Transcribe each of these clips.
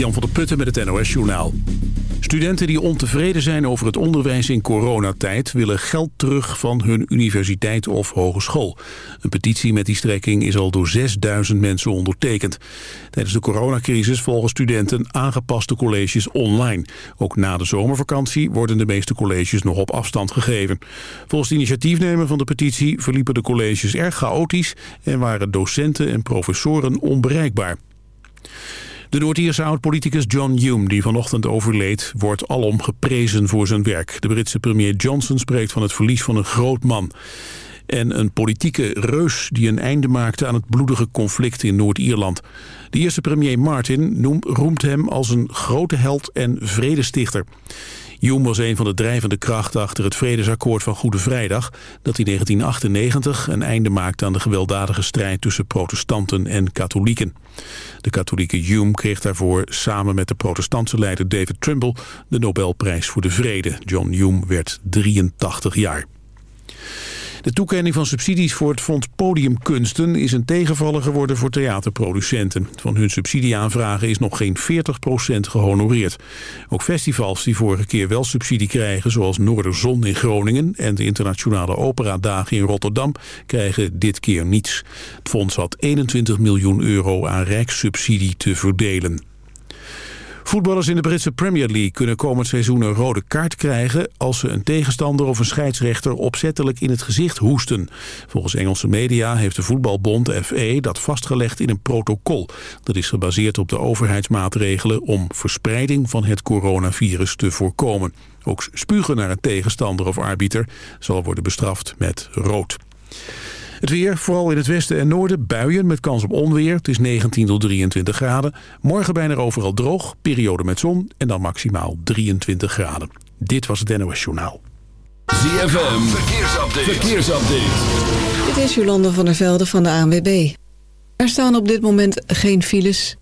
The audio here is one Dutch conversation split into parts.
Jan van der Putten met het NOS Journaal. Studenten die ontevreden zijn over het onderwijs in coronatijd... willen geld terug van hun universiteit of hogeschool. Een petitie met die strekking is al door 6000 mensen ondertekend. Tijdens de coronacrisis volgen studenten aangepaste colleges online. Ook na de zomervakantie worden de meeste colleges nog op afstand gegeven. Volgens de initiatiefnemer van de petitie verliepen de colleges erg chaotisch... en waren docenten en professoren onbereikbaar. De Noord-Ierse oud-politicus John Hume, die vanochtend overleed, wordt alom geprezen voor zijn werk. De Britse premier Johnson spreekt van het verlies van een groot man. En een politieke reus die een einde maakte aan het bloedige conflict in Noord-Ierland. De eerste premier Martin noemt, roemt hem als een grote held en vredestichter. Hume was een van de drijvende krachten achter het vredesakkoord van Goede Vrijdag... dat in 1998 een einde maakte aan de gewelddadige strijd tussen protestanten en katholieken. De katholieke Hume kreeg daarvoor samen met de protestantse leider David Trimble de Nobelprijs voor de Vrede. John Hume werd 83 jaar. De toekenning van subsidies voor het Fonds Podiumkunsten is een tegenvaller geworden voor theaterproducenten. Van hun subsidieaanvragen is nog geen 40% gehonoreerd. Ook festivals die vorige keer wel subsidie krijgen, zoals Noorderzon in Groningen en de Internationale Operadagen in Rotterdam, krijgen dit keer niets. Het fonds had 21 miljoen euro aan rijkssubsidie te verdelen. Voetballers in de Britse Premier League kunnen komend seizoen een rode kaart krijgen... als ze een tegenstander of een scheidsrechter opzettelijk in het gezicht hoesten. Volgens Engelse media heeft de voetbalbond FE dat vastgelegd in een protocol. Dat is gebaseerd op de overheidsmaatregelen om verspreiding van het coronavirus te voorkomen. Ook spugen naar een tegenstander of arbiter zal worden bestraft met rood. Het weer, vooral in het westen en noorden, buien met kans op onweer. Het is 19 tot 23 graden. Morgen bijna overal droog, periode met zon en dan maximaal 23 graden. Dit was het NOS Journaal. ZFM, verkeersupdate. verkeersupdate. Dit is Jolande van der Velde van de ANWB. Er staan op dit moment geen files.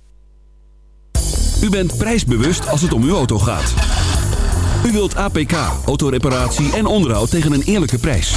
U bent prijsbewust als het om uw auto gaat. U wilt APK, autoreparatie en onderhoud tegen een eerlijke prijs.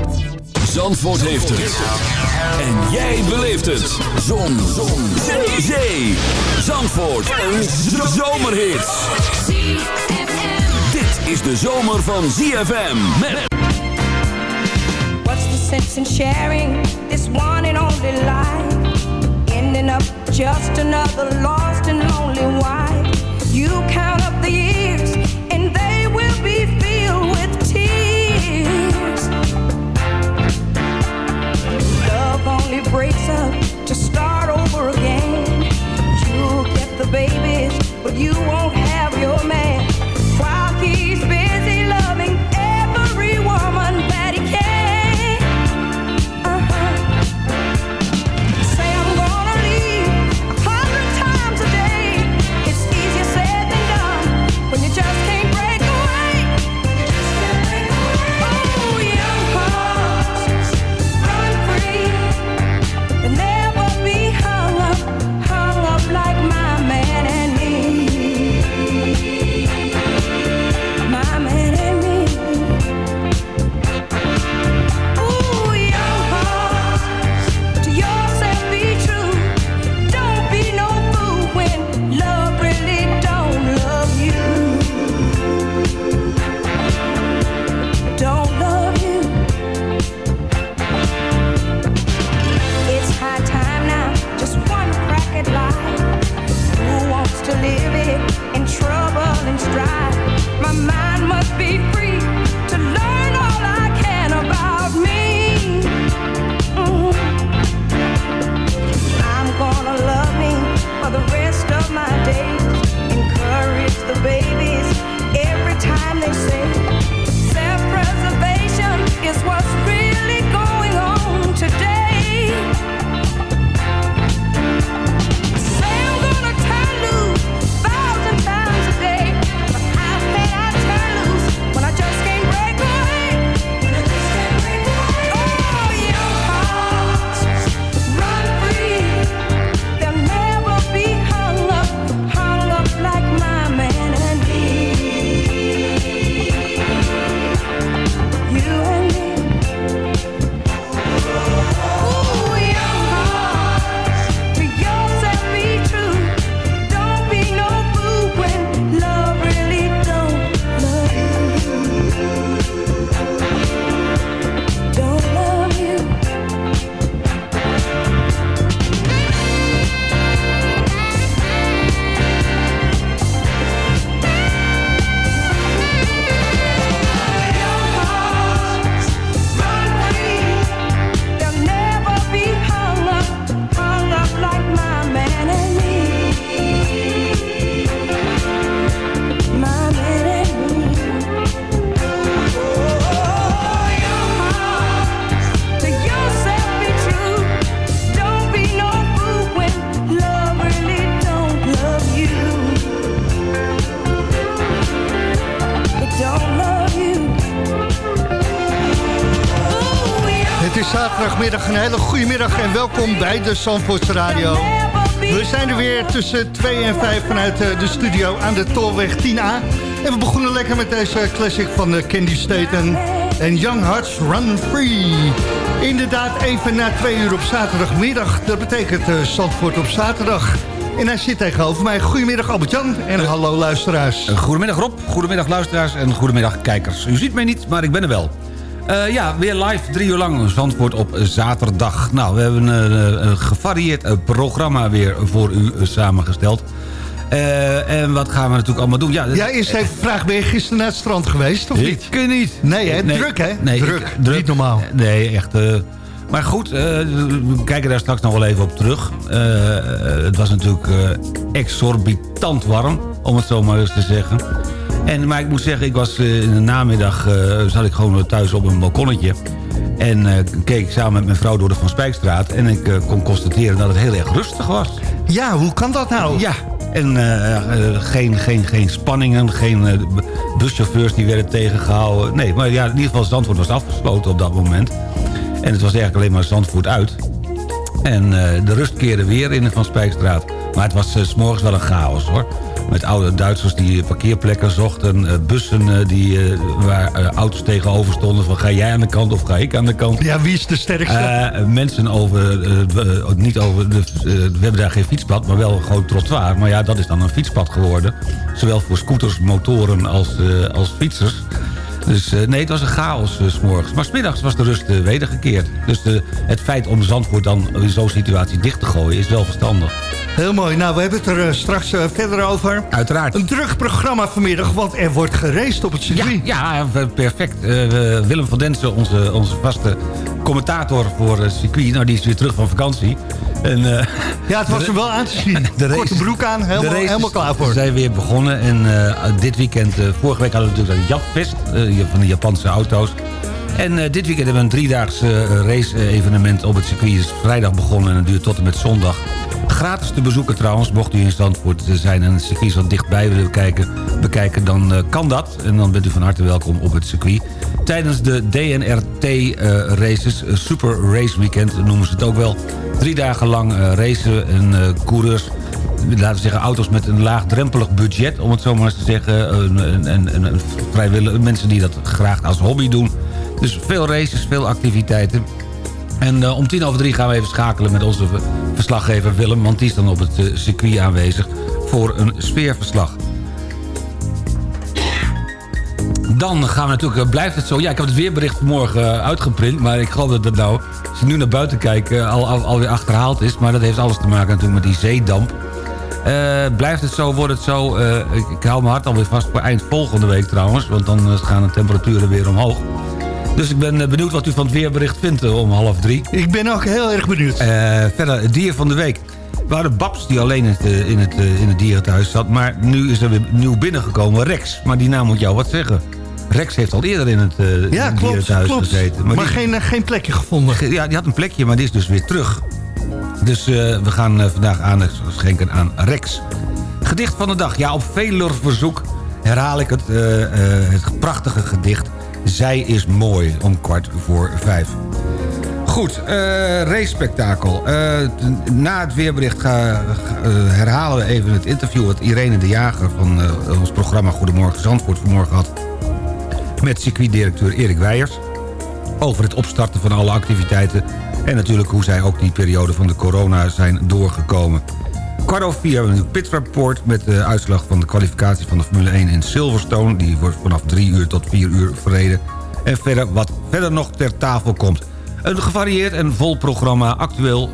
Zandvoort heeft het. En jij beleeft het. Zon. Zon. Zee. Zee. Zandvoort. Een zomerhit. Dit is de zomer van ZFM. Met... What's the sense in sharing this one and only life? Ending up just another lost and lonely wife. You count up the years only welkom bij de Zandvoortse Radio. We zijn er weer tussen 2 en 5 vanuit eh, de studio aan de Tolweg 10A. En we begonnen lekker met deze classic van de Candy Staten en Young Hearts Run Free. Inderdaad, even na twee uur op zaterdagmiddag. Dat betekent uh, Zandvoort op zaterdag. En hij zit tegenover mij. Goedemiddag Albert-Jan en hallo luisteraars. Goedemiddag Rob, goedemiddag luisteraars en goedemiddag kijkers. U ziet mij niet, maar ik ben er wel. Uh, ja, weer live, drie uur lang Zandvoort op zaterdag. Nou, we hebben een, een gevarieerd programma weer voor u samengesteld. Uh, en wat gaan we natuurlijk allemaal doen? Ja, ja eerst even vraag, ben je gisteren naar het strand geweest of ik niet? Ik niet. Nee, hè? Nee, druk, hè? Nee, druk. Ik, druk. Niet normaal. Nee, echt... Uh, maar goed, uh, we kijken daar straks nog wel even op terug. het was natuurlijk exorbitant warm, om het zo maar eens te zeggen. En, maar ik moet zeggen, ik was in de namiddag... zat ik gewoon thuis op een balkonnetje. En keek samen met mijn vrouw door de Van Spijkstraat. En ik kon constateren dat het heel erg rustig was. Ja, hoe kan dat nou? Ja, en uh, geen, geen, geen spanningen, geen uh, buschauffeurs die werden tegengehouden. Nee, maar ja, in ieder geval Zandvoort was afgesloten op dat moment. En het was eigenlijk alleen maar Zandvoort uit. En de rust keerde weer in de Van Spijkstraat. Maar het was s morgens wel een chaos hoor. Met oude Duitsers die parkeerplekken zochten. Uh, bussen uh, die, waar auto's tegenover stonden. Van ga jij aan de kant of ga ik aan de kant? Ja, wie is de sterkste? mensen over... niet over de, we hebben daar geen fietspad, maar wel gewoon trottoir. Maar ja, dat is dan een fietspad geworden. Zowel voor scooters, motoren als, als fietsers. Dus nee, het was een chaos uh, s morgens. Maar smiddags was de rust uh, wedergekeerd. Dus het feit om Zandvoort dan in zo'n situatie dicht te gooien is wel verstandig. Heel mooi. Nou, we hebben het er uh, straks uh, verder over. Uiteraard. Een druk programma vanmiddag, want er wordt geraced op het circuit. Ja, ja perfect. Uh, Willem van Densen, onze, onze vaste commentator voor het circuit... nou, die is weer terug van vakantie. En, ja, het was er wel aan te zien. De races, Korte broek aan, helemaal, helemaal klaar voor. We zijn weer begonnen. En dit weekend, vorige week hadden we natuurlijk dat Japfest... van de Japanse auto's. En uh, dit weekend hebben we een driedaags uh, race-evenement op het circuit. Het is vrijdag begonnen en het duurt tot en met zondag. Gratis te bezoeken trouwens, mocht u in Zandvoort zijn... en het circuit zo dichtbij willen bekijken, bekijken dan kan dat. En dan bent u van harte welkom op het circuit. Tijdens de DNRT-races, Super Race Weekend noemen ze het ook wel... drie dagen lang racen en coureurs laten we zeggen, auto's met een laagdrempelig budget... om het zo maar eens te zeggen. En, en, en mensen die dat graag als hobby doen. Dus veel races, veel activiteiten. En uh, om tien over drie gaan we even schakelen met onze verslaggever Willem... want die is dan op het uh, circuit aanwezig voor een sfeerverslag. Dan gaan we natuurlijk, uh, blijft het zo... Ja, ik heb het weerbericht vanmorgen uitgeprint... maar ik geloof dat het nou, als je nu naar buiten kijkt... al, al, alweer achterhaald is. Maar dat heeft alles te maken natuurlijk met die zeedamp. Blijft het zo, wordt het zo... ik, ik hou mijn hart alweer vast voor eind volgende week trouwens... want dan gaan de temperaturen weer omhoog. Dus ik ben eh, benieuwd wat u van het weerbericht vindt eh, om half drie. Ik ben ook heel erg benieuwd. Verder, het dier van de week. We hadden Babs die alleen in het, in, het, in het dierenthuis zat. Maar nu is er weer nieuw binnengekomen Rex. Maar die naam moet jou wat zeggen. Rex heeft al eerder in het, uh, ja, dierenthuis klopt. gezeten. Maar, maar geen, geen plekje gevonden. Ja, die had een plekje, maar die is dus weer terug. Dus we gaan vandaag aandacht schenken aan Rex. Gedicht van de dag. Ja, op veler verzoek herhaal ik het, het prachtige gedicht zij is mooi om kwart voor vijf. Goed, race-spektakel. Uh, na het weerbericht herhalen we even het interview... wat Irene de Jager van ons programma Goedemorgen Zandvoort vanmorgen had... met circuitdirecteur Erik Weijers... over het opstarten van alle activiteiten... en natuurlijk hoe zij ook die periode van de corona zijn doorgekomen. Kwart over vier hebben we een pitrapport met de uitslag van de kwalificatie van de Formule 1 in Silverstone. Die wordt vanaf drie uur tot vier uur verreden. En verder wat verder nog ter tafel komt. Een gevarieerd en vol programma, actueel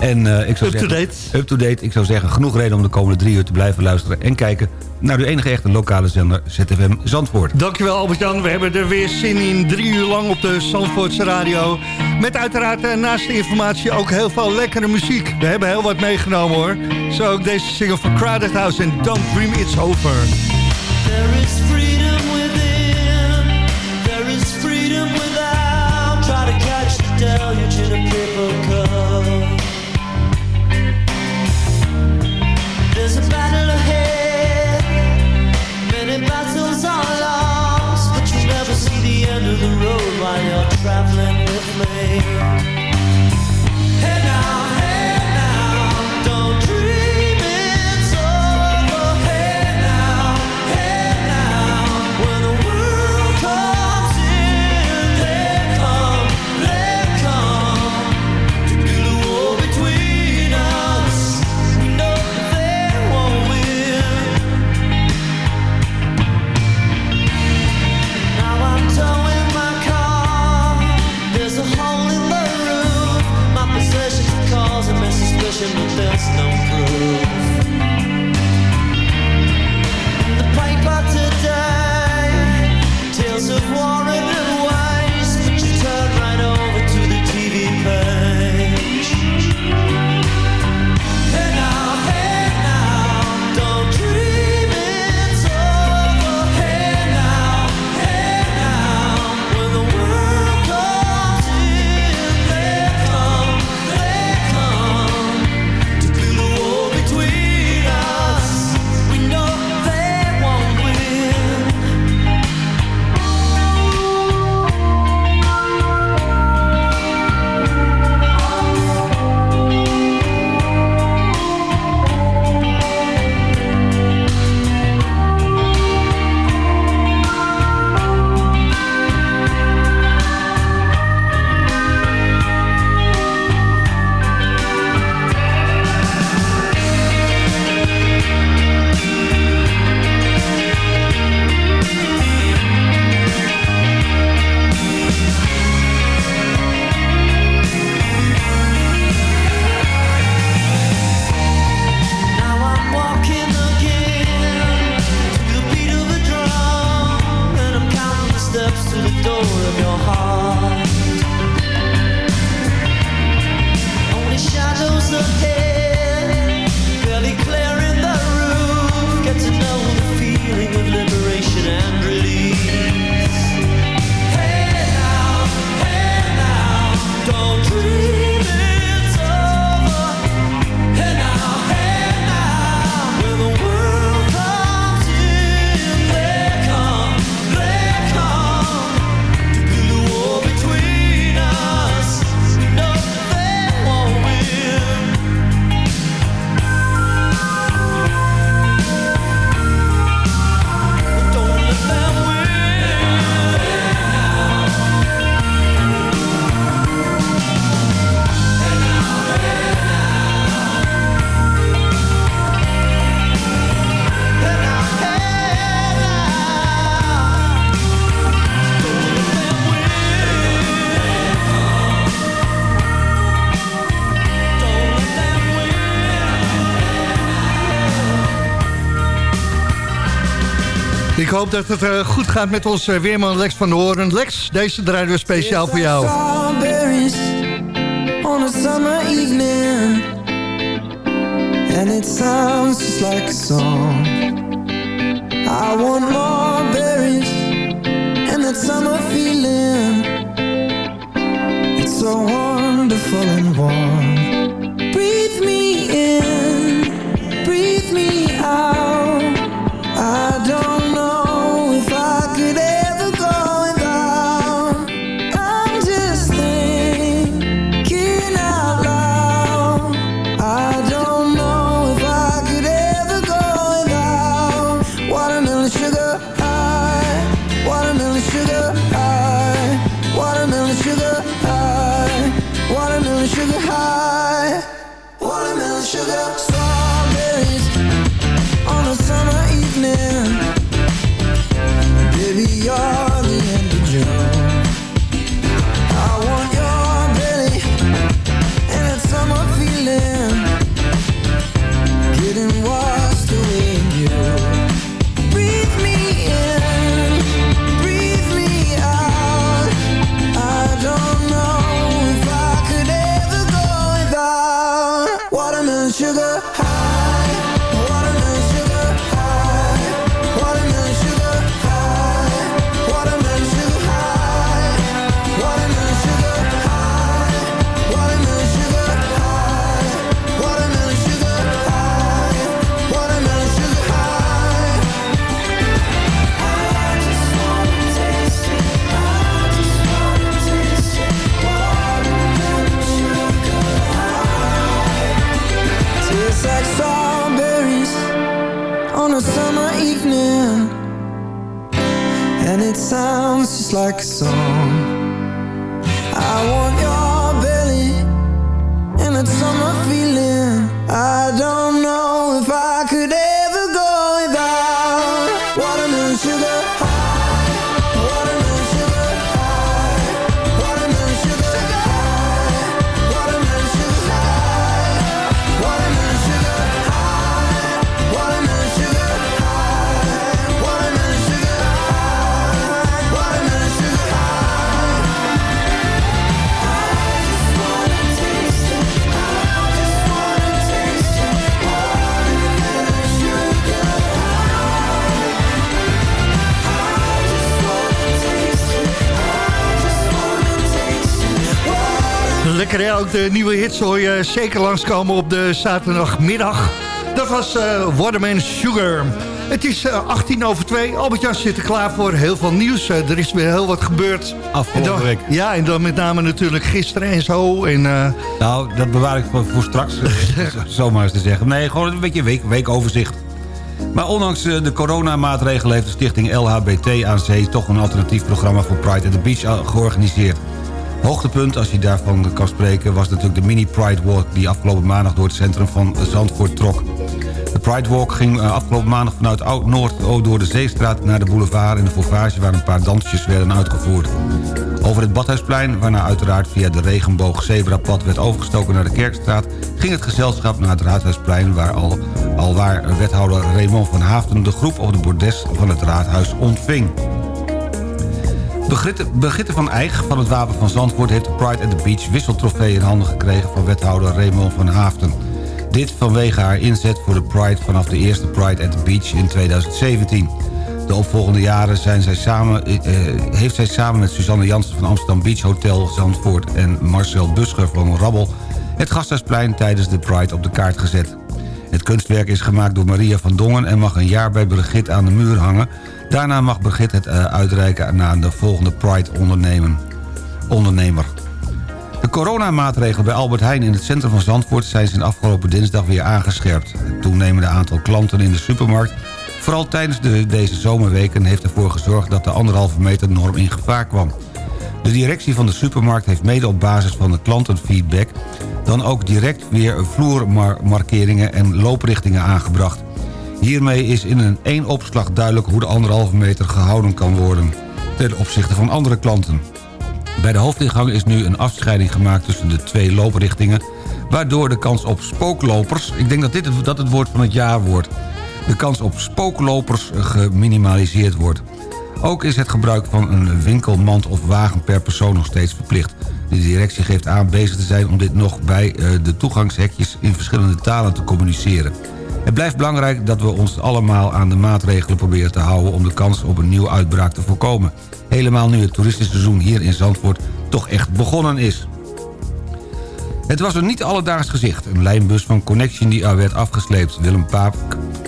en uh, ik zou up-to-date. Up-to-date. Ik zou zeggen, genoeg reden om de komende drie uur te blijven luisteren... en kijken naar de enige echte lokale zender ZFM Zandvoort. Dankjewel Albert-Jan. We hebben er weer zin in. Drie uur lang op de Zandvoortse radio. Met uiteraard uh, naast de informatie ook heel veel lekkere muziek. We hebben heel wat meegenomen hoor. Zo ook deze single van Crowded House en Don't Dream It's Over. There is freedom within. There is freedom without. Try to catch the hoop dat het uh, goed gaat met uh, weerman Lex van der Hoorn. Lex, deze draaien we speciaal voor jou. on a summer evening And it sounds just like a song I want more berries And that summer feeling It's so wonderful and warm sounds just like a song. I want Lekker hè, ook de nieuwe hits hoor je zeker langskomen op de zaterdagmiddag. Dat was uh, Waterman Sugar. Het is uh, 18 over 2. Albert-Jan zit er klaar voor heel veel nieuws. Uh, er is weer heel wat gebeurd. Afgelopen week. Ja, en dan met name natuurlijk gisteren en zo. En, uh, Nou, dat bewaar ik voor, voor straks, zomaar eens te zeggen. Nee, gewoon een beetje week, weekoverzicht. Maar ondanks de coronamaatregelen heeft de stichting LHBT aan Zee... toch een alternatief programma voor Pride at the Beach georganiseerd. Hoogtepunt, als je daarvan kan spreken, was natuurlijk de mini Pride Walk... die afgelopen maandag door het centrum van Zandvoort trok. De Pride Walk ging afgelopen maandag vanuit Oud-Noord door de Zeestraat naar de boulevard... in de Fauvage waar een paar dansjes werden uitgevoerd. Over het Badhuisplein, waarna uiteraard via de regenboog zebrapad werd overgestoken naar de Kerkstraat... ging het gezelschap naar het Raadhuisplein... waar al, al waar wethouder Raymond van Haafden de groep op de bordes van het raadhuis ontving. Begitte van Eijk van het Wapen van Zandvoort... heeft de Pride at the Beach wisseltrofee in handen gekregen... van wethouder Raymond van Haafden. Dit vanwege haar inzet voor de Pride vanaf de eerste Pride at the Beach in 2017. De opvolgende jaren zijn zij samen, eh, heeft zij samen met Suzanne Jansen van Amsterdam Beach Hotel Zandvoort... en Marcel Buscher van Rabbel het Gasthuisplein tijdens de Pride op de kaart gezet. Het kunstwerk is gemaakt door Maria van Dongen... en mag een jaar bij Brigitte aan de muur hangen. Daarna mag Brigitte het uitreiken naar de volgende Pride ondernemer. De coronamaatregelen bij Albert Heijn in het centrum van Zandvoort... zijn sinds afgelopen dinsdag weer aangescherpt. Het toenemende aantal klanten in de supermarkt... vooral tijdens de, deze zomerweken heeft ervoor gezorgd... dat de anderhalve meter norm in gevaar kwam. De directie van de supermarkt heeft mede op basis van de klantenfeedback... dan ook direct weer vloermarkeringen en looprichtingen aangebracht. Hiermee is in een één opslag duidelijk hoe de anderhalve meter gehouden kan worden... ten opzichte van andere klanten. Bij de hoofdingang is nu een afscheiding gemaakt tussen de twee looprichtingen... waardoor de kans op spooklopers, ik denk dat dit dat het woord van het jaar wordt... de kans op spooklopers geminimaliseerd wordt. Ook is het gebruik van een winkelmand of wagen per persoon nog steeds verplicht. De directie geeft aan bezig te zijn om dit nog bij eh, de toegangshekjes in verschillende talen te communiceren. Het blijft belangrijk dat we ons allemaal aan de maatregelen proberen te houden... om de kans op een nieuwe uitbraak te voorkomen. Helemaal nu het toeristisch seizoen hier in Zandvoort toch echt begonnen is. Het was een niet alledaags gezicht. Een lijnbus van Connection die er werd afgesleept. Willem Paap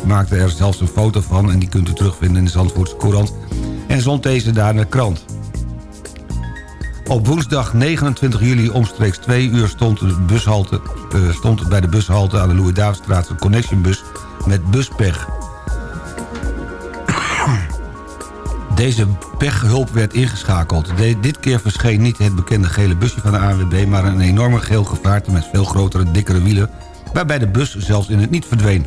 maakte er zelfs een foto van... en die kunt u terugvinden in de Zandvoortse Courant... en zond deze daar in de krant. Op woensdag 29 juli omstreeks 2 uur stond, de bushalte, uh, stond bij de bushalte aan de Louis-Davidstraat een connectionbus met buspech. Deze pechhulp werd ingeschakeld. Dit keer verscheen niet het bekende gele busje van de ANWB... maar een enorme geel gevaarte met veel grotere, dikkere wielen... waarbij de bus zelfs in het niet verdween.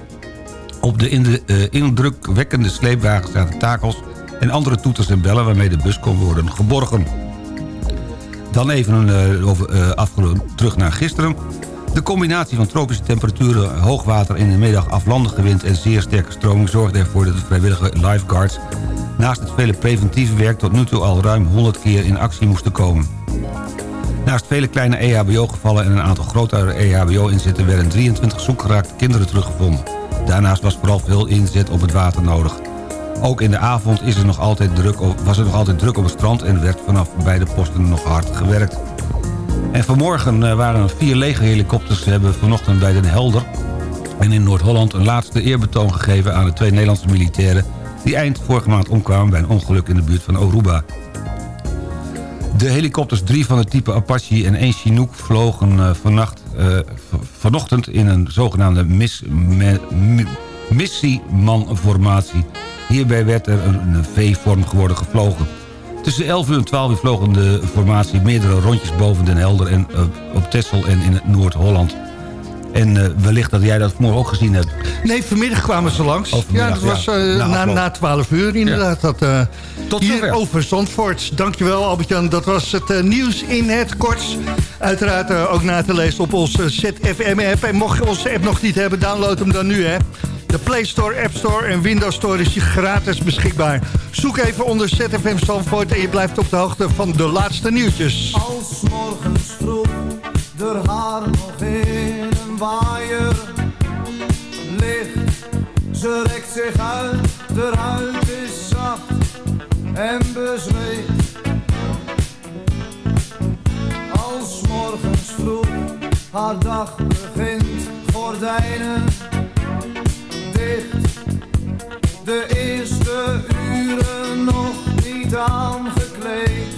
Op de, uh, indrukwekkende sleepwagen zaten takels... en andere toeters en bellen waarmee de bus kon worden geborgen. Dan even uh, over, uh, terug naar gisteren. De combinatie van tropische temperaturen, hoogwater in de middag... aflandige wind en zeer sterke stroming zorgde ervoor... dat de vrijwillige lifeguards naast het vele preventieve werk... tot nu toe al ruim 100 keer in actie moesten komen. Naast vele kleine EHBO-gevallen en een aantal grotere EHBO-inzetten... werden 23 zoekgeraakte kinderen teruggevonden. Daarnaast was vooral veel inzet op het water nodig. Ook in de avond is er nog altijd druk, was er nog altijd druk op het strand... en werd vanaf beide posten nog hard gewerkt. En vanmorgen eh, waren er vier legerhelikopters... hebben vanochtend bij Den Helder en in Noord-Holland... een laatste eerbetoon gegeven aan de twee Nederlandse militairen... die eind vorige maand omkwamen bij een ongeluk in de buurt van Oruba. De helikopters, drie van het type Apache en één Chinook... vlogen vannacht, uh, vanochtend in een zogenaamde missiemanformatie. Hierbij werd er een, V-vorm geworden gevlogen. Tussen 11 uur en 12 uur vlogen de formatie meerdere rondjes boven Den Helder... en uh, op Texel en in Noord-Holland. En uh, wellicht dat jij dat vanmorgen ook gezien hebt. Nee, vanmiddag kwamen ze langs. Oh, ja, dat was uh, na, na, na 12 uur inderdaad. Ja. Dat, uh, Tot hier zover. over Zandvoort. Dankjewel Albert-Jan. Dat was het nieuws in het kort. Uiteraard ook na te lezen op onze ZFM-app. En mocht je onze app nog niet hebben, download hem dan nu, hè. De Play Store, App Store en Windows Store is gratis beschikbaar. Zoek even onder ZFM Zandvoort en je blijft op de hoogte van de laatste nieuwtjes. Als morgens vroeg de haar nog in een waaier ligt. Ze rekt zich uit, de huid is zacht en bezweet. Als morgens vroeg haar dag begint, gordijnen de eerste uren nog niet aangekleed.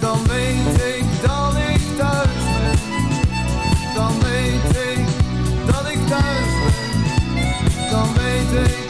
Dan weet ik dat ik thuis ben. Dan weet ik dat ik thuis ben. Dan weet ik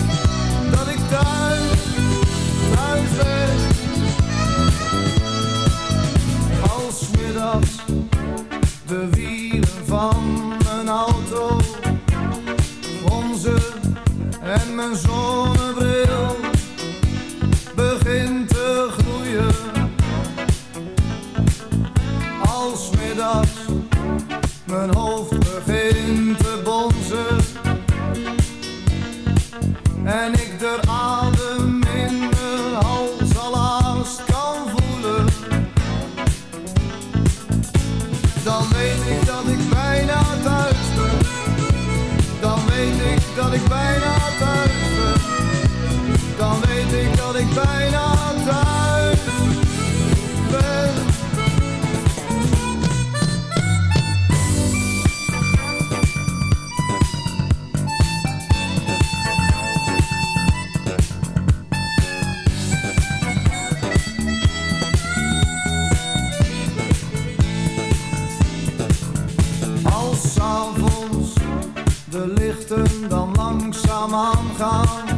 aangaan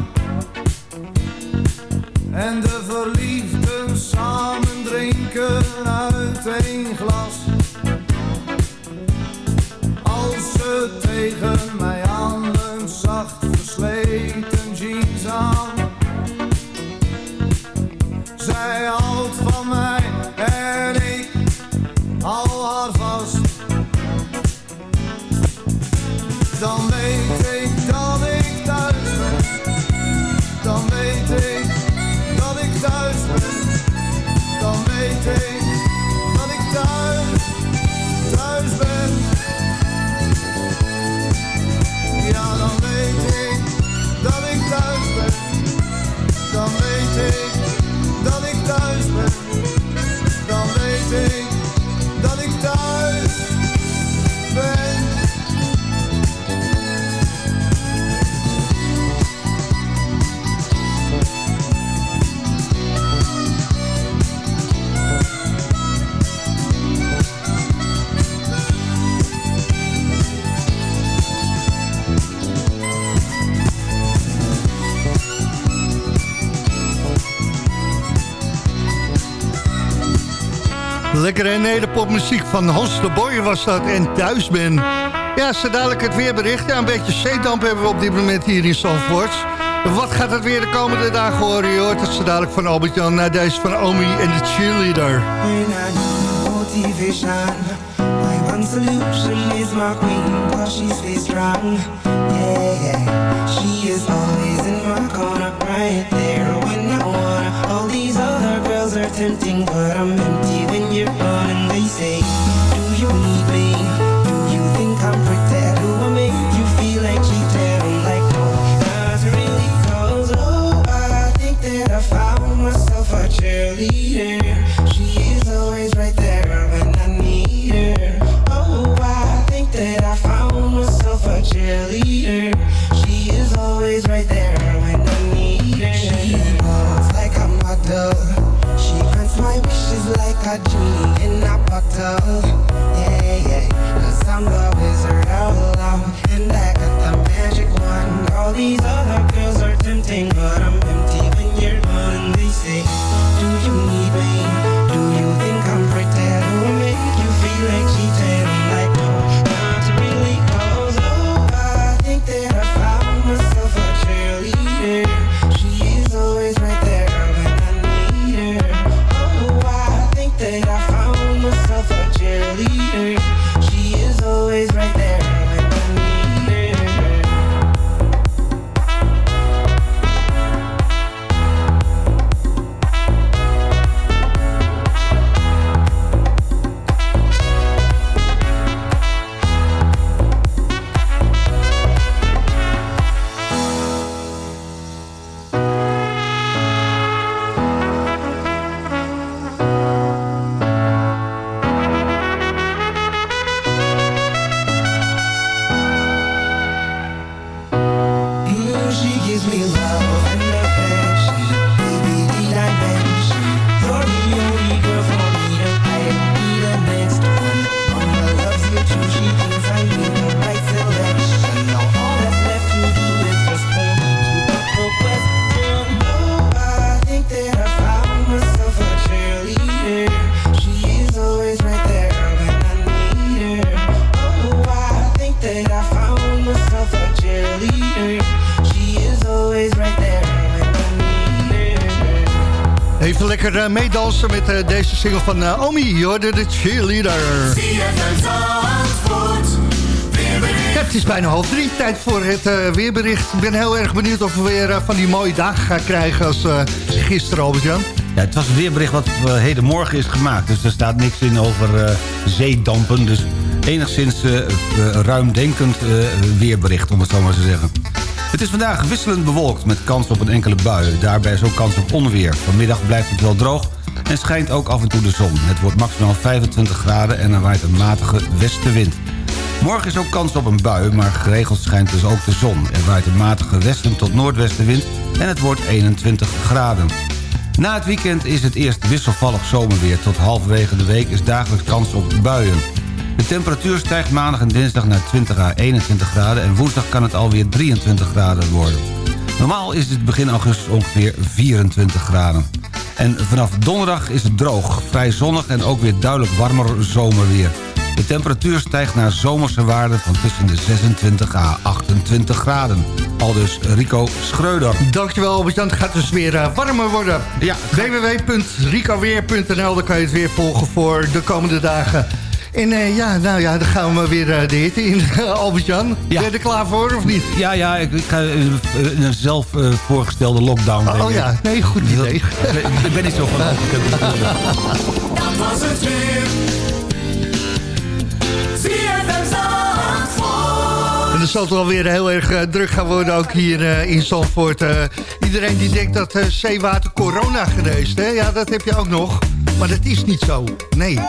en de Lekkere nederpopmuziek van Hans de Boy was dat en thuis ben. Ja, zo dadelijk het weerbericht. Ja, een beetje zeedamp hebben we op dit moment hier in Zandvoort. Wat gaat het weer de komende dagen horen? Je hoort het zo dadelijk van Albert-Jan naar deze van Omi en de cheerleader. All these other girls are tempting, but I'm empty when you're gone. Lekker eh, meedansen met eh, deze single van eh, Omi, hoorde de cheerleader. Ja, het is bijna half drie, tijd voor het weerbericht. Ik ben heel erg benieuwd of we weer van die mooie dagen gaan krijgen als gisteren, Albert-Jan. Ja, het was een weerbericht wat hedenmorgen is gemaakt. Dus er staat niks in over zeedampen. Dus enigszins ruimdenkend weerbericht, om het zo maar te zeggen. Het is vandaag wisselend bewolkt met kans op een enkele bui. Daarbij is ook kans op onweer. Vanmiddag blijft het wel droog en schijnt ook af en toe de zon. Het wordt maximaal 25 graden en er waait een matige westenwind. Morgen is ook kans op een bui, maar geregeld schijnt dus ook de zon. Er waait een matige westen tot noordwestenwind en het wordt 21 graden. Na het weekend is het eerst wisselvallig zomerweer. Tot halverwege de week is dagelijks kans op buien. De temperatuur stijgt maandag en dinsdag naar 20 à 21 graden... en woensdag kan het alweer 23 graden worden. Normaal is het begin augustus ongeveer 24 graden. En vanaf donderdag is het droog, vrij zonnig en ook weer duidelijk warmer zomerweer. De temperatuur stijgt naar zomerse waarden van tussen de 26 à 28 graden. Aldus Rico Schreuder. Dankjewel Albert-Jan, het gaat dus weer eh, warmer worden. Ja, www.ricoweer.nl, daar kan je het weer volgen voor de komende dagen. En eh, ja, nou ja, dan gaan we maar weer eh, de hitte in, Albert-Jan. Ja. Ben je er klaar voor of niet? Ja, ja, ik, ik ga eh, een zelf eh, voorgestelde lockdown. Oh ik. ja, nee, goed idee. Ik ben niet zo van ik heb het nodig. Dat was het weer. ZFM Zandvoort. En dan zal het wel weer heel erg druk gaan worden, ook hier eh, in Zandvoort. Iedereen die denkt dat eh, zeewater corona geneest, hè? ja, dat heb je ook nog. Maar dat is niet zo, nee.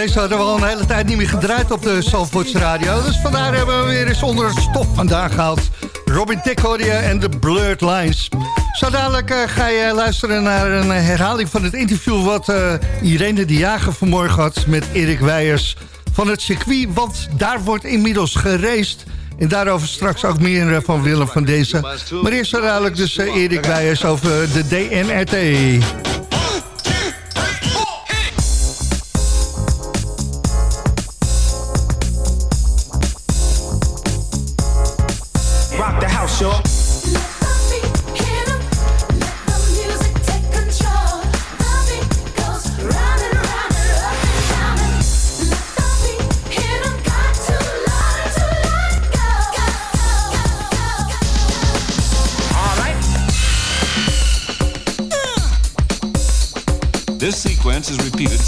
deze hadden we al een hele tijd niet meer gedraaid op de Salvoorts Radio. Dus vandaar hebben we weer eens onder de stof vandaag gehaald. Robin Tick en de Blurred Lines. Zo dadelijk eh, ga je luisteren naar een herhaling van het interview... wat eh, Irene de Jager vanmorgen had met Erik Weijers van het circuit. Want daar wordt inmiddels gereest. En daarover straks ook meer eh, van Willem van deze. Maar eerst zo dadelijk dus Erik Weijers over de DNRT.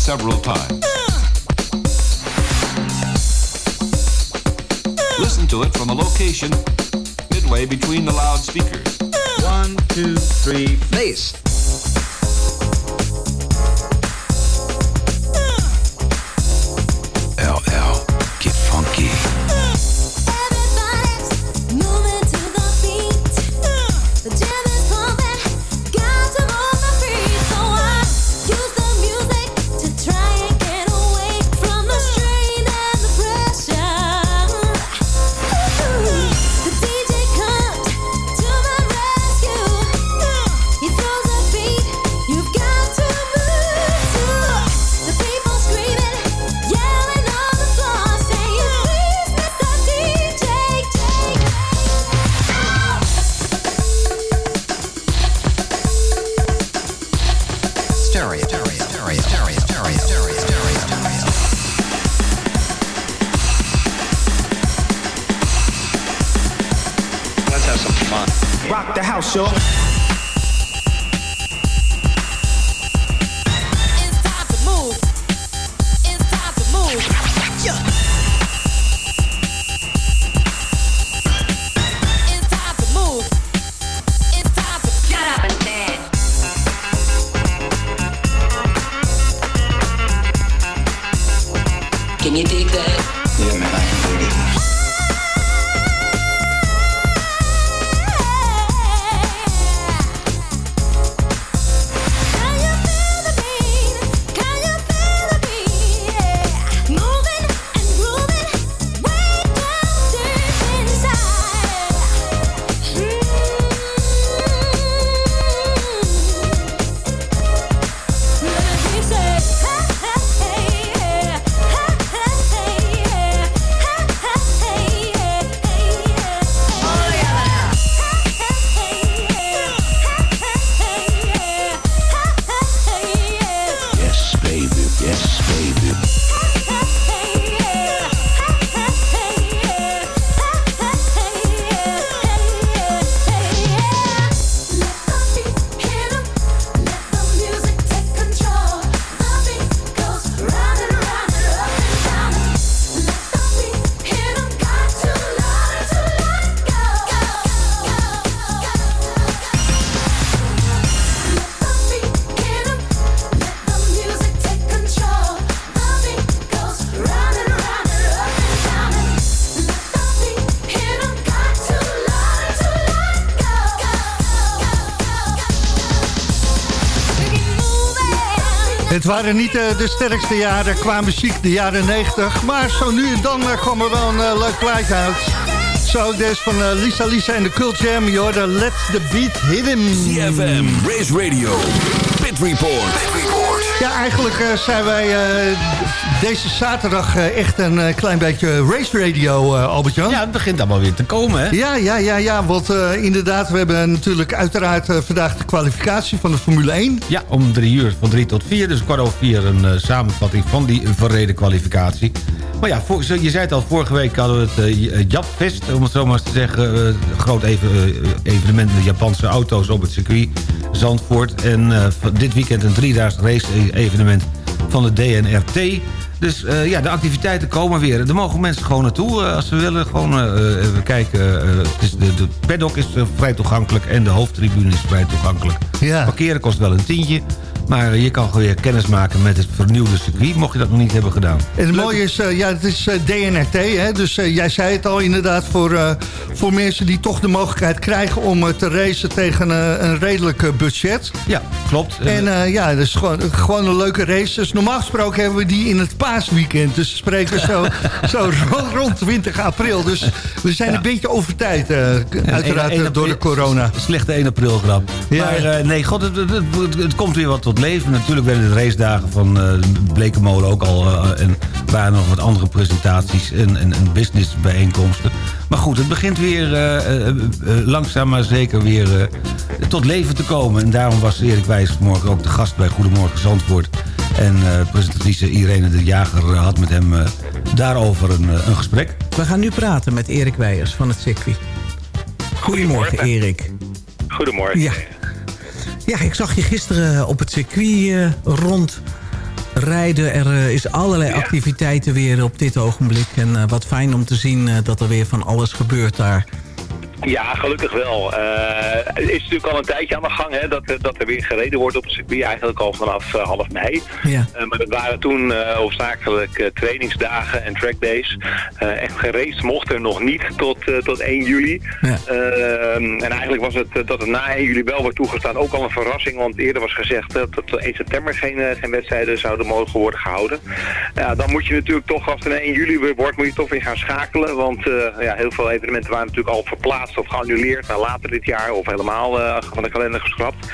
several times. Listen to it from a location midway between the loudspeakers. One, two, three, face. Waren niet eh, de sterkste jaren qua muziek, de jaren 90. Maar zo nu en dan eh, kwam er wel een eh, leuk plaatje uit. Zo, deze van Lisa Lisa en de Cult Jam. Je hoorde Let the Beat Hit Him. CFM, Race Radio, Pit Report. Ja, eigenlijk zijn wij deze zaterdag eh, echt een eh, klein beetje race radio, eh Albert-Jan. Ja, het begint allemaal weer te komen, hè? Ja, ja, ja, ja, want inderdaad, we hebben natuurlijk uiteraard vandaag de kwalificatie van de Formule 1. Ja, om drie uur, van drie tot vier. Dus kwart over vier een samenvatting van die verreden kwalificatie. Maar ja, voor, je zei het al, vorige week hadden we het Japfest, om het zo maar eens te zeggen. groot even, evenement met Japanse auto's op het circuit Zandvoort. En dit weekend een driedaags race evenement van de DNRT. Dus eh, ja, de activiteiten komen weer. Er mogen mensen gewoon naartoe eh, als ze willen. Gewoon eh, even kijken. het is de, de paddock is vrij toegankelijk en de hoofdtribune is vrij toegankelijk. Ja. Parkeren kost wel een tientje. Maar je kan gewoon weer kennis maken met het vernieuwde circuit... mocht je dat nog niet hebben gedaan. En het mooie is, eh, ja, het is eh, DNRT, hè? dus eh, jij zei het al inderdaad... Voor, eh, voor mensen die toch de mogelijkheid krijgen om te racen tegen een redelijk budget. Ja, klopt. En eh, ja, dat is gewoon, gewoon een leuke race. Dus normaal gesproken hebben we die in het paasweekend. Dus we spreken zo, zo rond, rond 20 april. Dus we zijn een beetje over tijd, eh, uiteraard door de corona. Slechte 1 april grap. Ja. Maar eh, nee, god, het, het, het- het komt weer wat tot leven. Natuurlijk werden de racedagen van eh Blekenmolen ook al... eh, en waren nog wat andere presentaties en, en, en businessbijeenkomsten. Maar goed, het begint weer eh, langzaam maar zeker weer eh, tot leven te komen. En daarom was Erik Wijs vanmorgen ook de gast bij Goedemorgen Zandvoort. En eh presentatrice Irene de Jager had met hem eh, daarover een, een gesprek. We gaan nu praten met Erik Weijers van het circuit. Goedemorgen, Erik. Goedemorgen. Ja. Ja, ik zag je gisteren op het circuit eh, rondrijden. Er eh, is allerlei activiteiten weer op dit ogenblik. En eh, wat fijn om te zien dat er weer van alles gebeurt daar. Ja, gelukkig wel. Eh, het is natuurlijk al een tijdje aan de gang hè, dat, er- dat er weer gereden wordt op het circuit. Eigenlijk al vanaf eh, half mei. Ja. Eh, maar dat waren toen hoofdzakelijk trainingsdagen en trackdays. Echt geraced mocht er nog niet tot, tot 1 juli. Ja. Eh, en eigenlijk was het dat het na 1 juli wel wordt toegestaan ook al een verrassing. Want eerder was gezegd dat tot 1 september geen, geen wedstrijden zouden mogen worden gehouden. Ja, dan moet je natuurlijk toch, als het 1 juli weer wordt, moet je toch weer gaan schakelen. Want ja, heel veel evenementen waren natuurlijk al verplaatst of geannuleerd naar later dit jaar. Of helemaal eh, van de kalender geschrapt.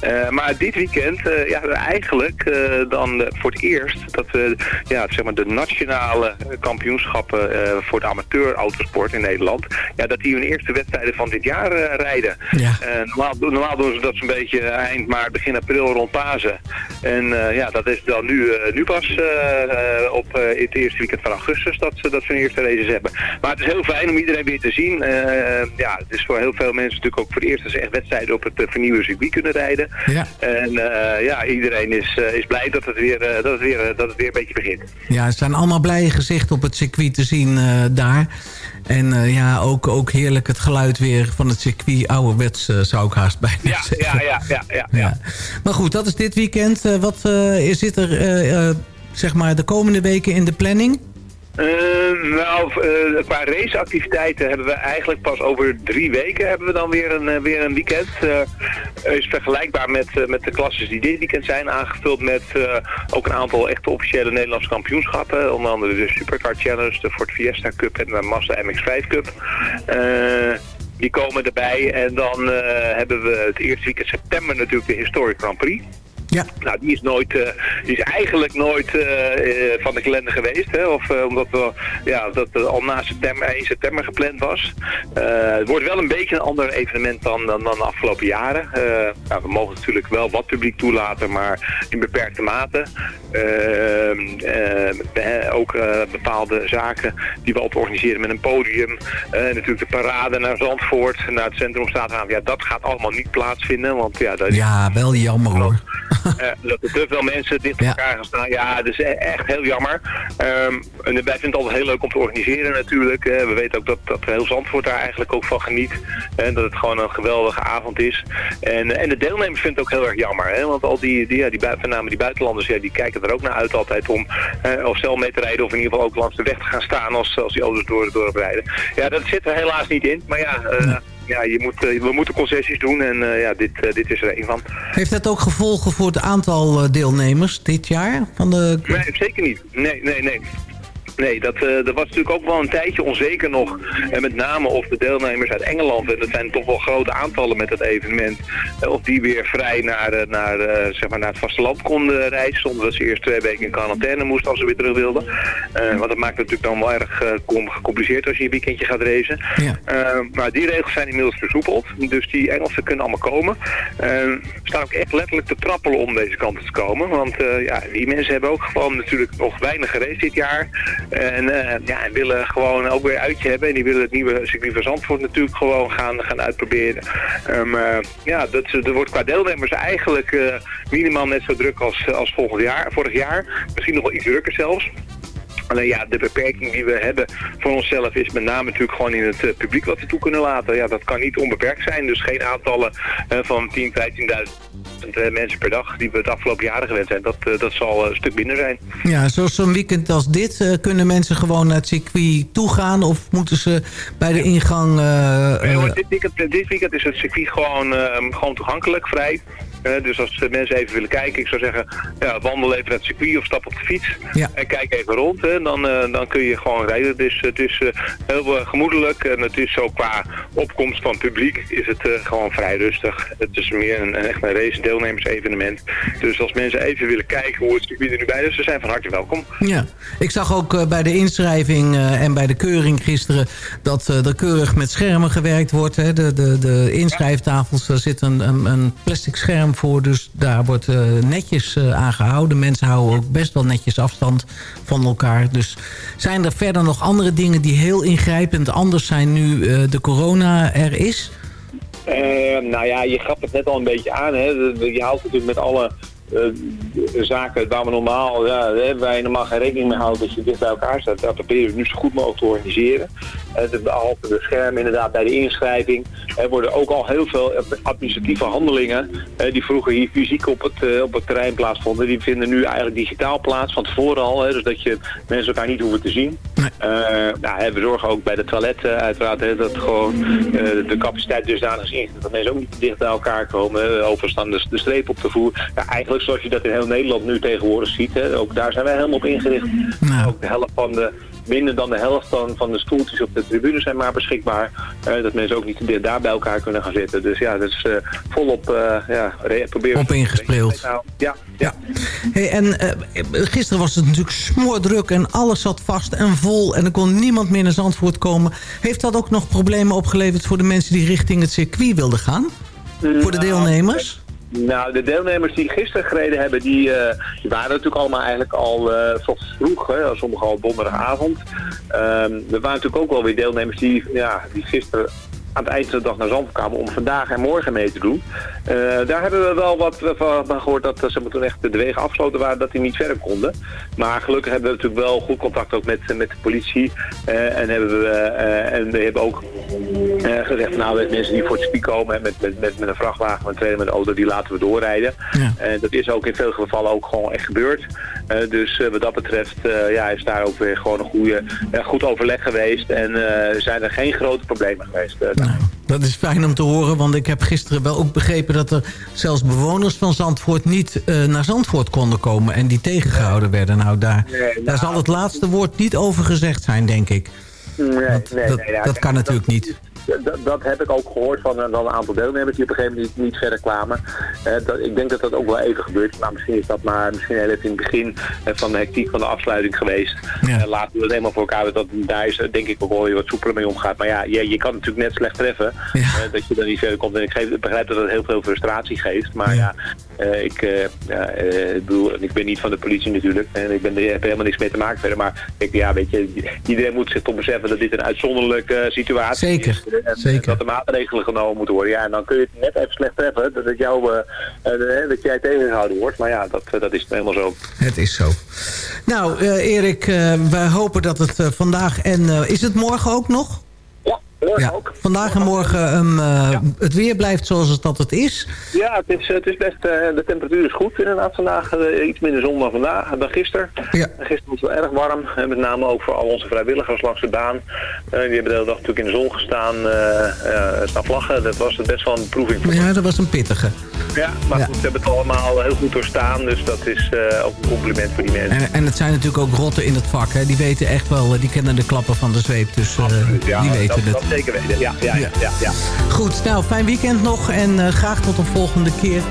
Eh, maar dit weekend, eh, ja, eigenlijk dan voor het eerst dat we ja, zeg maar de nationale kampioenschappen voor de amateur autosport in Nederland, ja, dat die hun eerste wedstrijden van dit jaar rijden. Ja. Normaal, normaal doen ze dat zo'n beetje eind maart, begin april rond Pasen. En ja, dat is dan nu, nu pas op het eerste weekend van augustus dat ze, dat ze hun eerste races hebben. Maar het is heel fijn om iedereen weer te zien. Ja, het is voor heel veel mensen natuurlijk ook voor het eerst dat ze echt wedstrijden op het eh, vernieuwde circuit kunnen rijden. Ja. En eh, ja, iedereen is, eh, is blij dat het, weer, dat, het weer, dat het weer een beetje begint. Ja, er zijn allemaal blije gezichten op het circuit te zien daar. En ja, ook, ook heerlijk het geluid weer van het circuit. Ouderwets eh, zou ik haast bijna Ja, zeggen. ja, ja, ja, ja. Ja. Maar goed, dat is dit weekend. Eh, wat zit er zeg maar de komende weken in de planning? Eh, nou, eh, qua raceactiviteiten hebben we eigenlijk pas over drie weken hebben we dan weer een, eh, weer een weekend. Eh, is vergelijkbaar met, met de klasses die dit weekend zijn aangevuld met ook een aantal echte officiële Nederlandse kampioenschappen. Onder andere de Supercar Challenge, de Ford Fiesta Cup en de Mazda MX-5 Cup. Die komen erbij en dan hebben we het eerste weekend september natuurlijk de Historic Grand Prix. Ja. Nou, die is, nooit, eh, die is eigenlijk nooit eh, eh, van de kalender geweest. Hè? Of omdat we, ja, dat het al na september, 1 september gepland was. Het wordt wel een beetje een ander evenement dan, dan, dan de afgelopen jaren. Nou, we mogen natuurlijk wel wat publiek toelaten, maar in beperkte mate. Ook bepaalde zaken die we altijd organiseren met een podium. Natuurlijk de parade naar Zandvoort, naar het centrum Staatshaven. Ja, dat gaat allemaal niet plaatsvinden. Want ja, dat is Ja, wel jammer hoor. eh, dat er te veel mensen dicht op elkaar gaan staan. Ja, dat is e- echt heel jammer. Ehm, en wij vinden het altijd heel leuk om te organiseren natuurlijk. Eh, we weten ook dat, dat heel Zandvoort daar eigenlijk ook van geniet. En dat het gewoon een geweldige avond is. En, en de deelnemers vinden het ook heel erg jammer. Hè? Want al die, die, ja, die, met name die buitenlanders, ja, die kijken er ook naar uit altijd om eh, of zelf mee te rijden. Of in ieder geval ook langs de weg te gaan staan als, als die auto's door, door rijden. Ja, dat zit er helaas niet in. Maar ja, eh, ja, je moet, eh, we moeten concessies doen en eh, ja, dit, eh, dit is er een van. Heeft dat ook gevolgen voor het aantal deelnemers dit jaar? Van de... Nee, zeker niet. Nee, nee, nee. Nee, dat, dat was natuurlijk ook wel een tijdje onzeker nog. En met name of de deelnemers uit Engeland, en dat zijn toch wel grote aantallen met het evenement, eh, of die weer vrij naar, eh, naar, zeg maar naar het vasteland konden reizen, zonder dat ze eerst twee weken in quarantaine moesten als ze weer terug wilden. Want dat maakt het natuurlijk dan wel erg com- gecompliceerd als je een weekendje gaat racen. Ja. Maar die regels zijn inmiddels versoepeld. Dus die Engelsen kunnen allemaal komen. We staan ook echt letterlijk te trappelen om deze kant te komen. Want ja, die mensen hebben ook gewoon natuurlijk nog weinig geraced dit jaar. En eh, ja, en willen gewoon ook weer uitje hebben. En die willen het nieuwe circuit van Zandvoort natuurlijk gewoon gaan, gaan uitproberen. Eh, ja, dat, er wordt qua deelnemers eigenlijk eh, minimaal net zo druk als, als volgend jaar, vorig jaar. Misschien nog wel iets drukker zelfs. Alleen ja, de beperking die we hebben voor onszelf is met name natuurlijk gewoon in het eh, publiek wat we toe kunnen laten. Ja, dat kan niet onbeperkt zijn. Dus geen aantallen eh, van 10, 15.000 eh, mensen per dag die we het afgelopen jaren gewend zijn. Dat, dat zal een stuk minder zijn. Ja, zoals zo'n weekend als dit, kunnen mensen gewoon naar het circuit toe gaan? Of moeten ze bij de ingang... hoor, eh, dit, weekend, dit weekend is het circuit gewoon, eh, gewoon toegankelijk, vrij. Dus als mensen even willen kijken, ik zou zeggen, ja, wandel even naar het circuit of stap op de fiets. Ja. En kijk even rond, hè, dan, eh, dan kun je gewoon rijden. Dus het is eh, heel eh, gemoedelijk en het is zo qua opkomst van publiek is het gewoon vrij rustig. Het is meer een, echt een race deelnemersevenement. Dus als mensen even willen kijken hoe het circuit er nu bij is, ze zijn van harte welkom. Ja, ik zag ook bij de inschrijving en bij de keuring gisteren... dat er keurig met schermen gewerkt wordt. Hè. De, de, de inschrijftafels, daar zit een, een, een plastic scherm voor. Dus daar wordt eh, netjes eh, aan gehouden. Mensen houden ook best wel netjes afstand van elkaar. Dus zijn er verder nog andere dingen die heel ingrijpend anders zijn... nu eh, de corona er is? Nou ja, je gaf het net al een beetje aan. Hè. Je houdt natuurlijk met alle zaken waar we normaal, ja, je normaal geen rekening mee houdt dat je dicht bij elkaar staat. Dat proberen we nu zo goed mogelijk te organiseren. Eh, de, schermen inderdaad bij de inschrijving. Er worden ook al heel veel administratieve handelingen eh, die vroeger hier fysiek op het, eh, op het terrein plaatsvonden. Die vinden nu eigenlijk digitaal plaats van tevoren al. Hè, dus dat je mensen elkaar niet hoeven te zien. Eh, nou, we zorgen ook bij de toiletten uiteraard hè, dat gewoon eh, de capaciteit dusdanig is ingezet dat mensen ook niet te dicht bij elkaar komen. Staan de, de streep op de voer. Ja, eigenlijk zoals je dat in heel Nederland nu tegenwoordig ziet. Hè, ook daar zijn wij helemaal op ingericht. Ook de helft van de minder dan de helft van, van de stoeltjes op de tribune zijn maar beschikbaar. Eh, dat mensen ook niet daar bij elkaar kunnen gaan zitten. Dus ja, dat is eh, volop uh, ja, proberen. Op ingespeeld. Ja, ja. Hey, en gisteren was het natuurlijk smoordruk en alles zat vast en vol... en er kon niemand meer naar Zandvoort komen. Heeft dat ook nog problemen opgeleverd voor de mensen die richting het circuit wilden gaan? Voor de deelnemers? Nou, de deelnemers die gisteren gereden hebben, die, die waren natuurlijk allemaal eigenlijk al tot vroeg, hè, sommigen al donderdagavond. Um, er waren natuurlijk ook wel weer deelnemers die, ja, die gisteren aan het eind van de dag naar Zandvoort kwamen om vandaag en morgen mee te doen. Uh, daar hebben we wel wat van gehoord dat ze toen echt de wegen afgesloten waren, dat die niet verder konden. Maar gelukkig hebben we natuurlijk wel goed contact ook met, met de politie. Uh, en, hebben we, uh, en we hebben ook gezegd, nou, met mensen die voor het circuit komen met, met, met, met een vrachtwagen, met een trailer, met een auto, die laten we doorrijden. Ja. En dat is ook in veel gevallen ook gewoon echt gebeurd. dus wat dat betreft ja, is daar ook weer gewoon een goede, goed overleg geweest. En zijn er geen grote problemen geweest. Nou, dat is fijn om te horen, want ik heb gisteren wel ook begrepen... dat er zelfs bewoners van Zandvoort niet uh, naar Zandvoort konden komen... en die tegengehouden werden. Nou, daar, nee, nou, daar zal het laatste woord niet over gezegd zijn, denk ik. Nee, dat, nee, dat, nee, ja, dat kan natuurlijk niet. Dat, dat, heb ik ook gehoord van een, een aantal deelnemers die op een gegeven moment niet, niet verder kwamen. Uh, dat, ik denk dat dat ook wel even gebeurt. Maar misschien is dat maar misschien heel even in het begin uh, van de hectiek van de afsluiting geweest. Ja. Laten we het helemaal voor elkaar. Dat daar is denk ik ook wel weer wat soepeler mee omgaat. Maar ja, je, je kan natuurlijk net slecht treffen. Ja. dat je dan niet verder komt. En ik, geef, begrijp dat het heel veel frustratie geeft. Maar ja, ja ik, ik, bedoel, ik ben niet van de politie natuurlijk. En ik ben, heb helemaal niks mee te maken verder. Maar ik, ja, weet je, iedereen moet zich toch beseffen dat dit een uitzonderlijke situatie Zeker. is. En, Zeker. dat de maatregelen genomen moeten worden. Ja, en dan kun je het net even slecht treffen dat, het jou, dat jij tegengehouden wordt. Maar ja, dat, dat is helemaal zo. Het is zo. Nou, Erik, wij hopen dat het vandaag en is het morgen ook nog? Ja. Vandaag en morgen ehm, eh, het weer blijft zoals het het is. Ja, het is, het is best, eh, de temperatuur is goed inderdaad vandaag. eh, iets minder zon dan vandaag, dan gisteren. Ja. Gisteren was het wel erg warm. En met name ook voor al onze vrijwilligers langs de baan. Die hebben de hele dag natuurlijk in de zon gestaan. staan vlaggen. Dat was best wel een beproeving. voor Ja, dat was een pittige. Ja, maar Ja. goed, ze hebben het allemaal heel goed doorstaan. Dus dat is ook een compliment voor die mensen. En, en het zijn natuurlijk ook rotten in het vak. Hè. Die weten echt wel, die kennen de klappen van de zweep. Dus die weten dat, het. dat zeker weten. Ja, ja, ja. ja, ja. Goed, nou, fijn weekend nog. En eh, graag tot een volgende keer.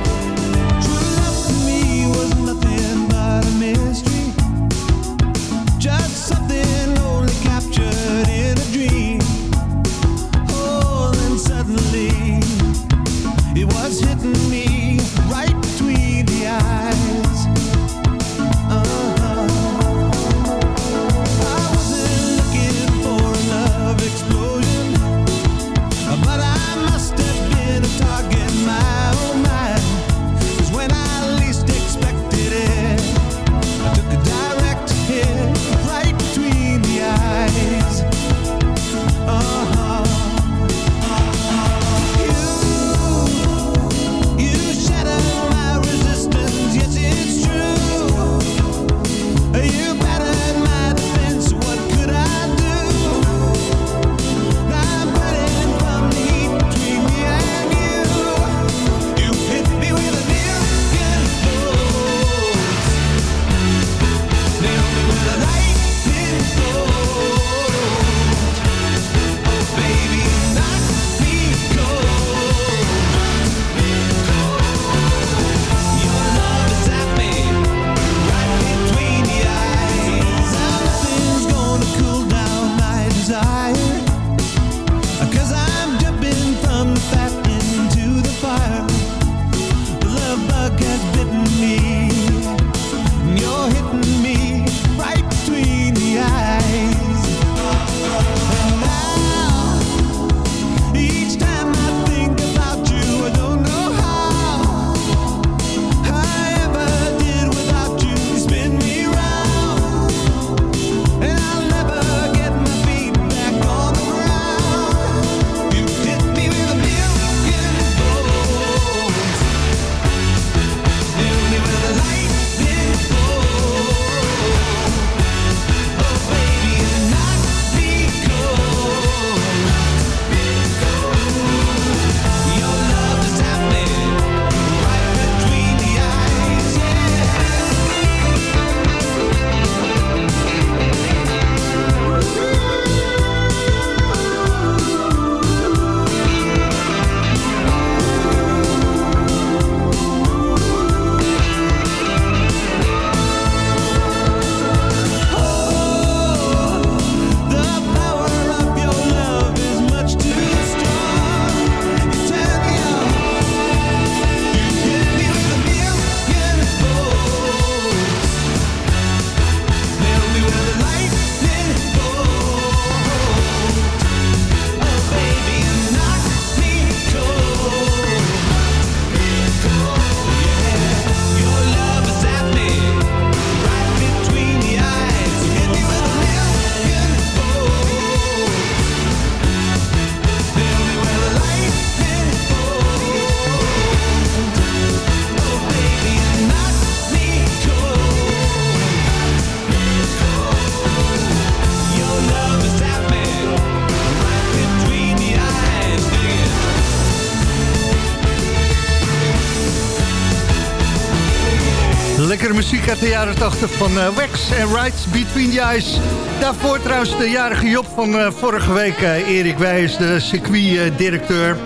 Uit de jaren 80 van eh, Wax en Rights Between the Eyes. Daarvoor trouwens de jarige Job van eh, vorige week, eh, Erik Wijs, de circuitdirecteur.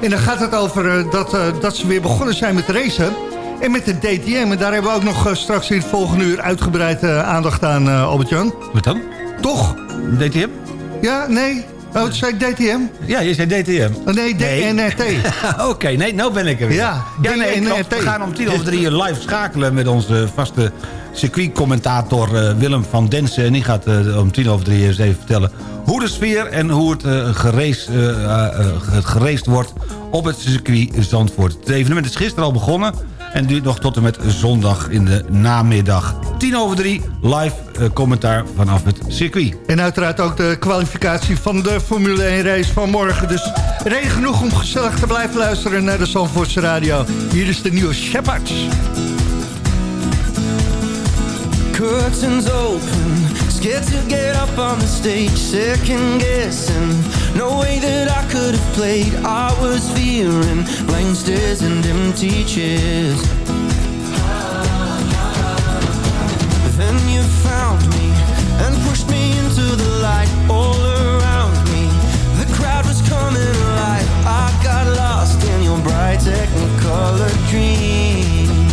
En dan gaat het over dat, dat ze weer begonnen zijn met racen. En met de DTM. En daar hebben we ook nog straks in het volgende uur uitgebreid aandacht aan, Albert-Jan. Wat dan? Toch? DTM? Ja, nee. Oh, toen zei ik DTM? Ja, je zei DTM. Oh, nee, DNRT. Oké, nee, nou ben ik er weer. Ja, ja nee, klopt. We gaan om tien over drie live schakelen met onze vaste circuitcommentator eh, Willem van Densen. En die gaat eh, om tien over drie eens even vertellen hoe de sfeer en hoe het, gereest, gereest wordt op het circuit Zandvoort. Het evenement is gisteren al begonnen. En duurt nog tot en met zondag in de namiddag. 10 over 3, live eh, commentaar vanaf het circuit. En uiteraard ook de kwalificatie van de Formule 1 race van morgen. Dus reden genoeg om gezellig te blijven luisteren naar de Zandvoortse Radio. Hier is de nieuwe Shepard. Curtains open, scared to get up on the stage, second guessing. No way that I could have played. I was fearing blank stares and empty chairs. Then you found me and pushed me into the light all around me. The crowd was coming alive. I got lost in your bright technicolor dream.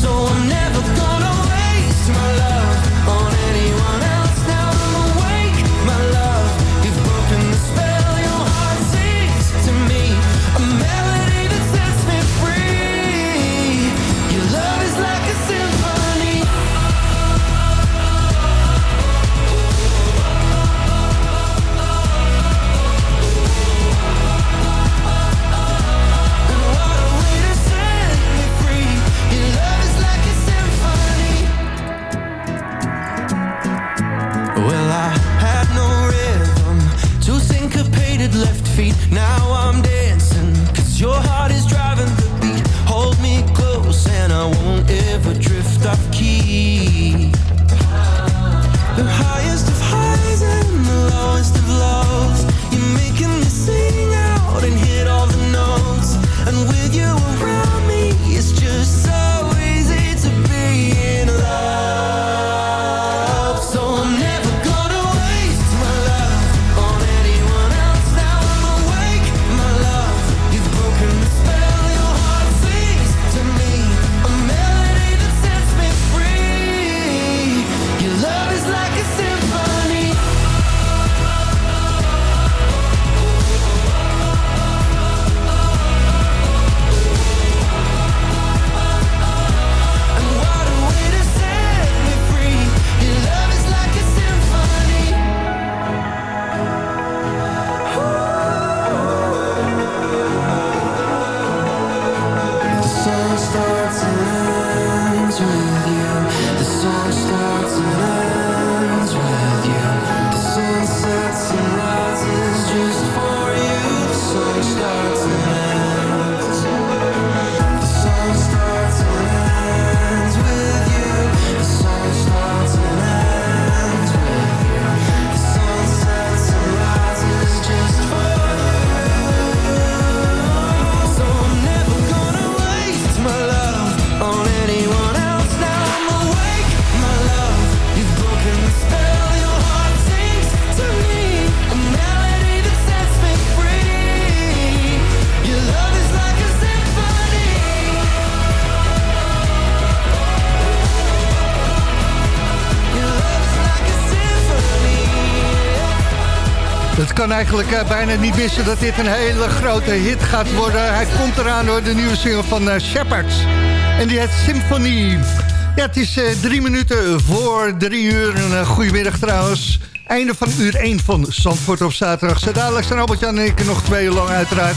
So I'm never gonna waste my love on eigenlijk eh, bijna niet missen dat dit een hele grote hit gaat worden. Hij komt eraan door de nieuwe single van eh, Shepard. En die heet Symphony. Ja, het is eh, drie minuten voor drie uur. Een uh, goedemiddag trouwens. Einde van uur 1 van Zandvoort op zaterdag. Zo dadelijk zijn Albert-Jan en ik nog twee uur lang uiteraard.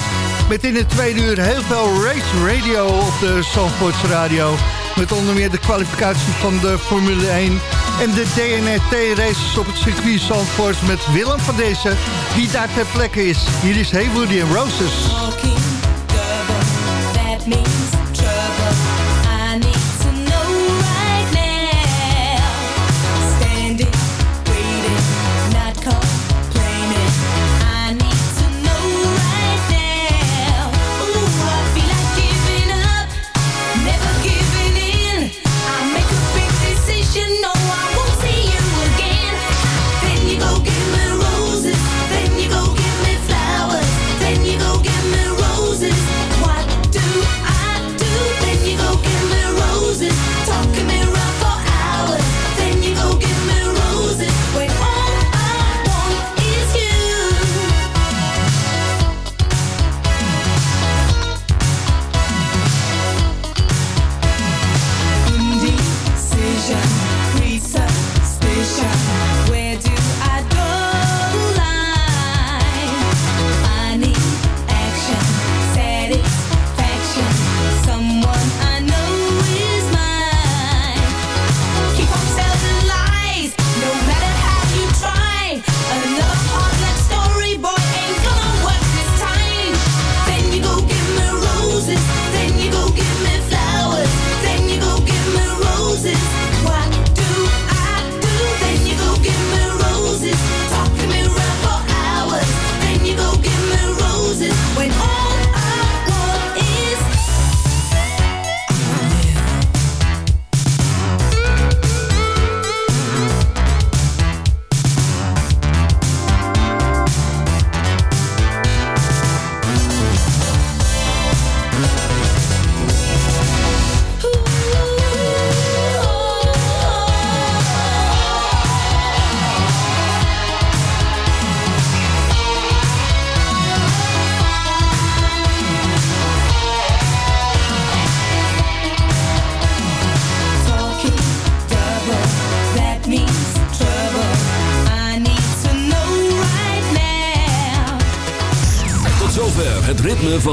Met in het tweede uur heel veel race radio op de Zandvoortse radio. Met onder meer de kwalificatie van de Formule 1 en de DNRT-races op het circuit Zandvoort met Willem van deze, die daar ter plekke is. Hier is Hey Woody and Roses.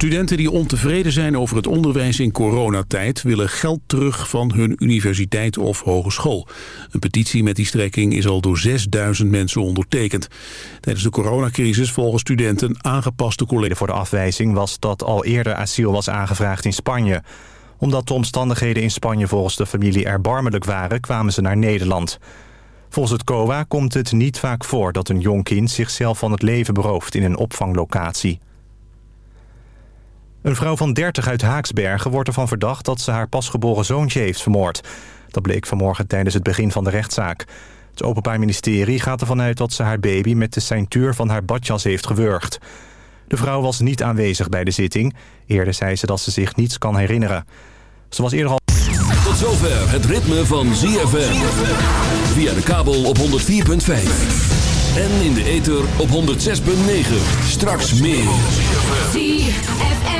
Studenten die ontevreden zijn over het onderwijs in coronatijd... willen geld terug van hun universiteit of hogeschool. Een petitie met die strekking is al door 6000 mensen ondertekend. Tijdens de coronacrisis volgen studenten aangepaste collega's. voor de afwijzing was dat al eerder asiel was aangevraagd in Spanje. Omdat de omstandigheden in Spanje volgens de familie erbarmelijk waren... kwamen ze naar Nederland. Volgens het COA komt het niet vaak voor dat een jong kind zichzelf van het leven berooft in een opvanglocatie. Een vrouw van 30 uit Haaksbergen wordt ervan verdacht dat ze haar pasgeboren zoontje heeft vermoord. Dat bleek vanmorgen tijdens het begin van de rechtszaak. Het Openbaar Ministerie gaat ervan uit dat ze haar baby met de ceintuur van haar badjas heeft gewurgd. De vrouw was niet aanwezig bij de zitting. Eerder zei ze dat ze zich niets kan herinneren. Ze was eerder al... Tot zover het ritme van ZFM. Via de kabel op 104.5. En in de ether op 106.9. Straks meer. ZFM.